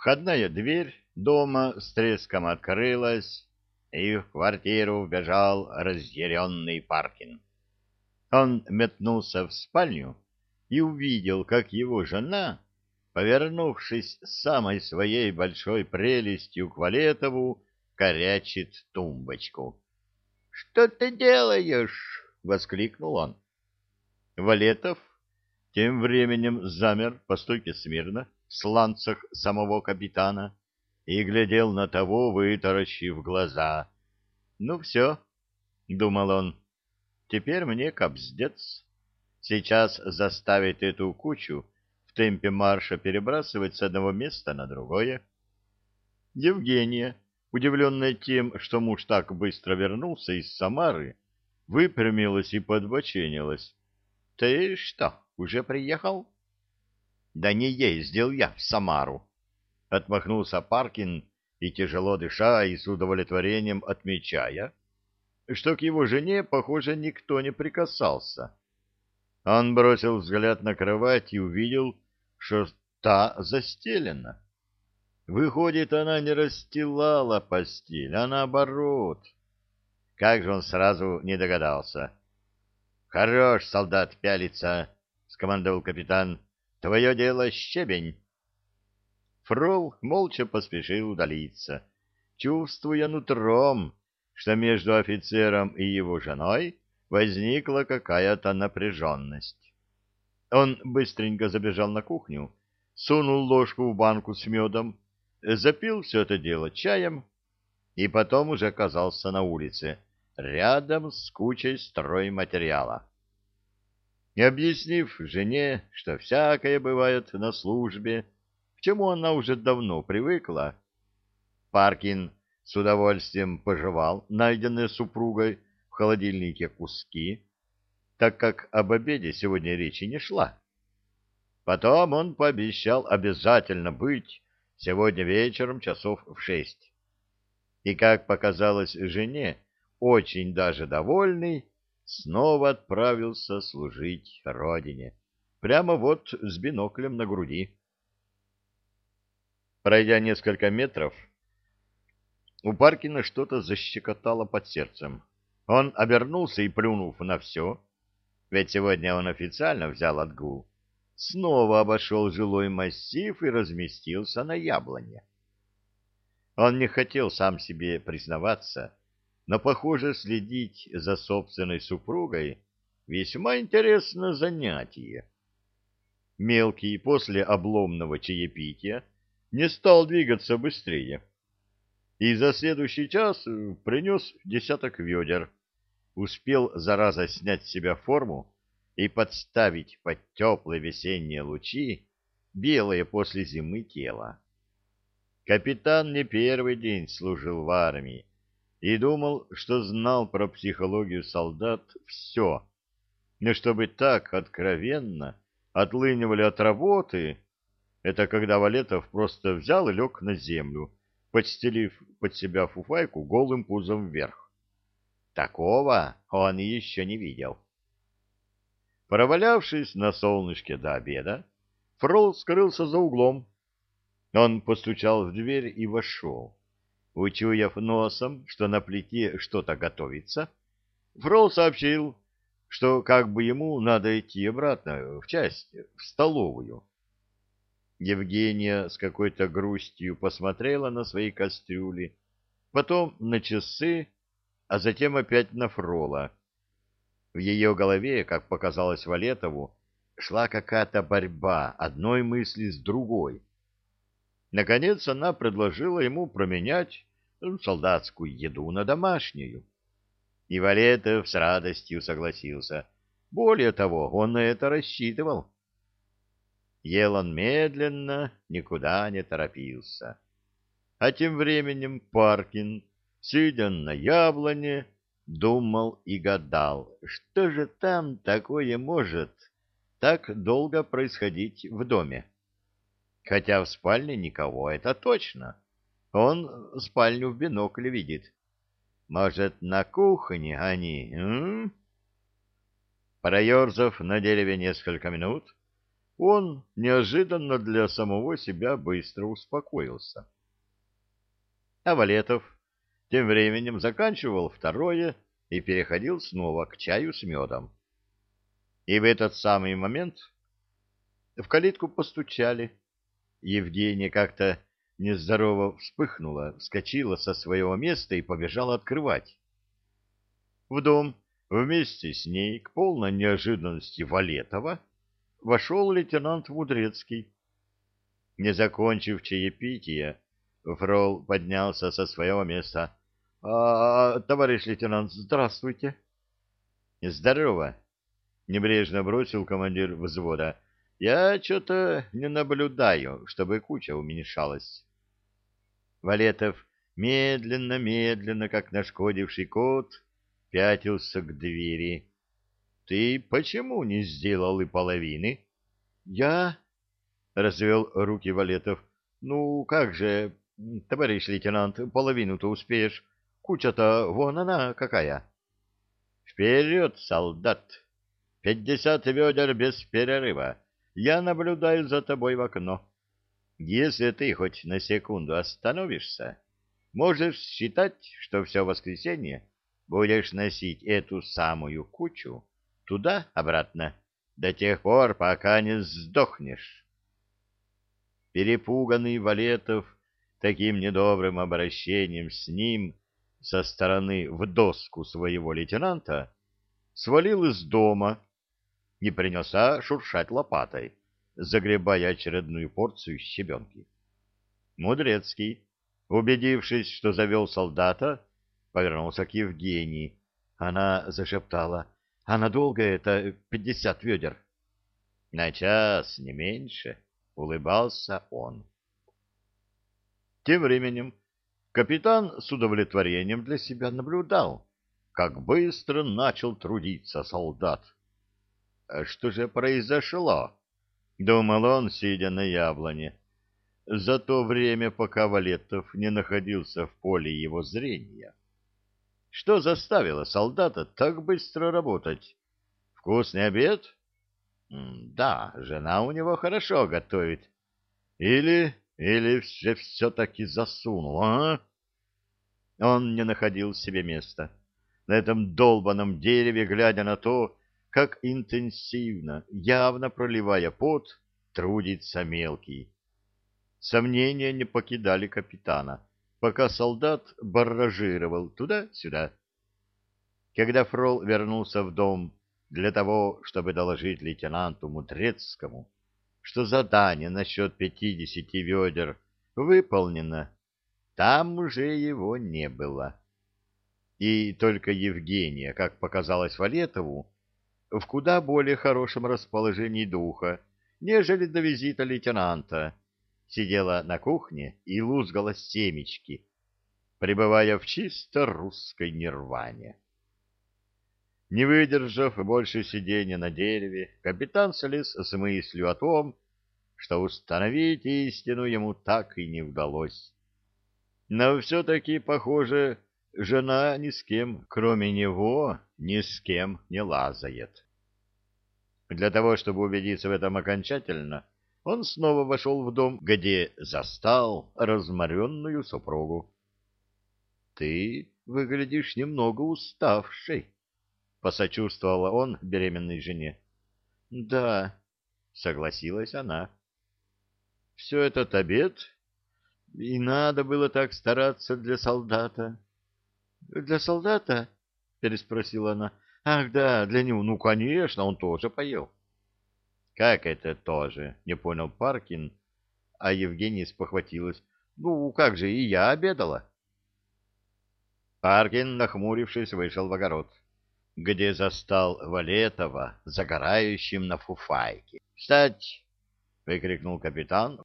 Входная дверь дома с треском открылась, и в квартиру вбежал разъяренный Паркин. Он метнулся в спальню и увидел, как его жена, повернувшись самой своей большой прелестью к Валетову, корячит тумбочку. — Что ты делаешь? — воскликнул он. Валетов тем временем замер по стойке смирно, сланцах самого капитана, и глядел на того, вытаращив глаза. «Ну все», — думал он, — «теперь мне кобздец. Сейчас заставит эту кучу в темпе марша перебрасывать с одного места на другое». Евгения, удивленная тем, что муж так быстро вернулся из Самары, выпрямилась и подбоченилась. «Ты что, уже приехал?» «Да не ездил я в Самару», Отмахнулся Паркин и, тяжело дыша и с удовлетворением отмечая, что к его жене, похоже, никто не прикасался. Он бросил взгляд на кровать и увидел, что та застелена. Выходит, она не расстилала постель, а наоборот. Как же он сразу не догадался. — Хорош, солдат, пялиться, — скомандовал капитан. — Твое дело щебень. Фрол молча поспешил удалиться, чувствуя нутром, что между офицером и его женой возникла какая-то напряженность. Он быстренько забежал на кухню, сунул ложку в банку с медом, запил все это дело чаем и потом уже оказался на улице, рядом с кучей стройматериала. И объяснив жене, что всякое бывает на службе, к чему она уже давно привыкла. Паркин с удовольствием пожевал найденные супругой в холодильнике куски, так как об обеде сегодня речи не шла. Потом он пообещал обязательно быть сегодня вечером часов в шесть. И, как показалось жене, очень даже довольный, снова отправился служить родине, прямо вот с биноклем на груди. Пройдя несколько метров, у Паркина что-то защекотало под сердцем. Он обернулся и, плюнув на все, ведь сегодня он официально взял отгул, снова обошел жилой массив и разместился на яблоне. Он не хотел сам себе признаваться, но, похоже, следить за собственной супругой весьма интересное занятие. Мелкий после обломного чаепития не стал двигаться быстрее. И за следующий час э, принес десяток ведер. Успел, зараза, снять с себя форму и подставить под теплые весенние лучи белое после зимы тело. Капитан не первый день служил в армии и думал, что знал про психологию солдат все, но чтобы так откровенно отлынивали от работы это когда Валетов просто взял и лег на землю, подстелив под себя фуфайку голым пузом вверх. Такого он еще не видел. Провалявшись на солнышке до обеда, Фрол скрылся за углом. Он постучал в дверь и вошел. Учуяв носом, что на плите что-то готовится, Фрол сообщил, что как бы ему надо идти обратно в часть, в столовую. Евгения с какой-то грустью посмотрела на свои кастрюли, потом на часы, а затем опять на Фрола. В ее голове, как показалось Валетову, шла какая-то борьба одной мысли с другой. Наконец она предложила ему променять ну, солдатскую еду на домашнюю. И Валетов с радостью согласился. Более того, он на это рассчитывал. Ел он медленно, никуда не торопился. А тем временем Паркин, сидя на яблоне, думал и гадал, что же там такое может так долго происходить в доме. Хотя в спальне никого, это точно. Он спальню в бинокле видит. Может, на кухне они, м? Проерзав на дереве несколько минут, он неожиданно для самого себя быстро успокоился. А Валетов тем временем заканчивал второе и переходил снова к чаю с медом. И в этот самый момент в калитку постучали. Евгения как-то нездорово вспыхнула, вскочила со своего места и побежала открывать. В дом вместе с ней, к полной неожиданности Валетова, вошел лейтенант Мудрецкий. Не закончив чаепития, Фрол поднялся со своего места. — А, товарищ лейтенант, здравствуйте. — Здорово, — небрежно бросил командир взвода. — Я что-то не наблюдаю, чтобы куча уменьшалась. Валетов медленно-медленно, как нашкодивший кот, пятился к двери. — Ты почему не сделал и половины? — Я? — развел руки Валетов. — Ну, как же, товарищ лейтенант, половину-то успеешь. Куча-то вон она какая. — Вперед, солдат! Пятьдесят ведер без перерыва. Я наблюдаю за тобой в окно. Если ты хоть на секунду остановишься, можешь считать, что все воскресенье будешь носить эту самую кучу туда-обратно до тех пор, пока не сдохнешь. Перепуганный Валетов таким недобрым обращением с ним со стороны в доску своего лейтенанта свалил из дома и принялся шуршать лопатой загребая очередную порцию щебенки. Мудрецкий, убедившись, что завел солдата, повернулся к Евгении. Она зашептала, а надолго это пятьдесят ведер? На час, не меньше, улыбался он. Тем временем капитан с удовлетворением для себя наблюдал, как быстро начал трудиться солдат. Что же произошло? Думал он, сидя на яблоне. За то время, пока Валетов не находился в поле его зрения. Что заставило солдата так быстро работать? Вкусный обед? Да, жена у него хорошо готовит. Или, или же все-таки засунул, а? Он не находил себе места. На этом долбанном дереве, глядя на то, как интенсивно, явно проливая пот, трудится мелкий. Сомнения не покидали капитана, пока солдат барражировал туда-сюда. Когда Фрол вернулся в дом для того, чтобы доложить лейтенанту Мудрецкому, что задание насчет пятидесяти ведер выполнено, там уже его не было. И только Евгения, как показалось Валетову, в куда более хорошем расположении духа, нежели до визита лейтенанта, сидела на кухне и лузгала семечки, пребывая в чисто русской нирване. Не выдержав больше сидения на дереве, капитан слез с мыслью о том, что установить истину ему так и не удалось. Но все-таки, похоже, жена ни с кем, кроме него, ни с кем не лазает. Для того, чтобы убедиться в этом окончательно, он снова вошел в дом, где застал разморенную супругу. — Ты выглядишь немного уставшей, — посочувствовала он беременной жене. — Да, — согласилась она. — Все этот обед? И надо было так стараться для солдата. Для солдата? — переспросила она. — Ах, да, для него. Ну, конечно, он тоже поел. — Как это тоже? — не понял Паркин, а Евгения спохватилась. — Ну, как же, и я обедала. Паркин, нахмурившись, вышел в огород, где застал Валетова загорающим на фуфайке. — Встать! — выкрикнул капитан.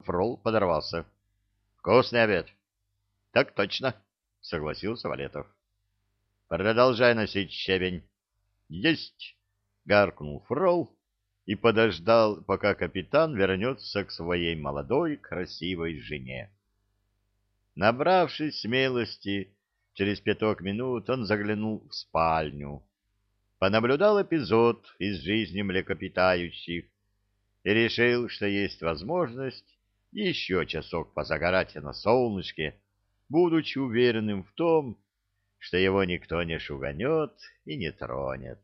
Фрол подорвался. — Вкусный обед. — Так точно, — согласился Валетов. Продолжай носить щебень. Есть! Гаркнул Фрол и подождал, пока капитан вернется к своей молодой красивой жене. Набравшись смелости, через пяток минут он заглянул в спальню, понаблюдал эпизод из жизни млекопитающих и решил, что есть возможность еще часок позагорать на солнышке, будучи уверенным в том, что его никто не шуганет и не тронет.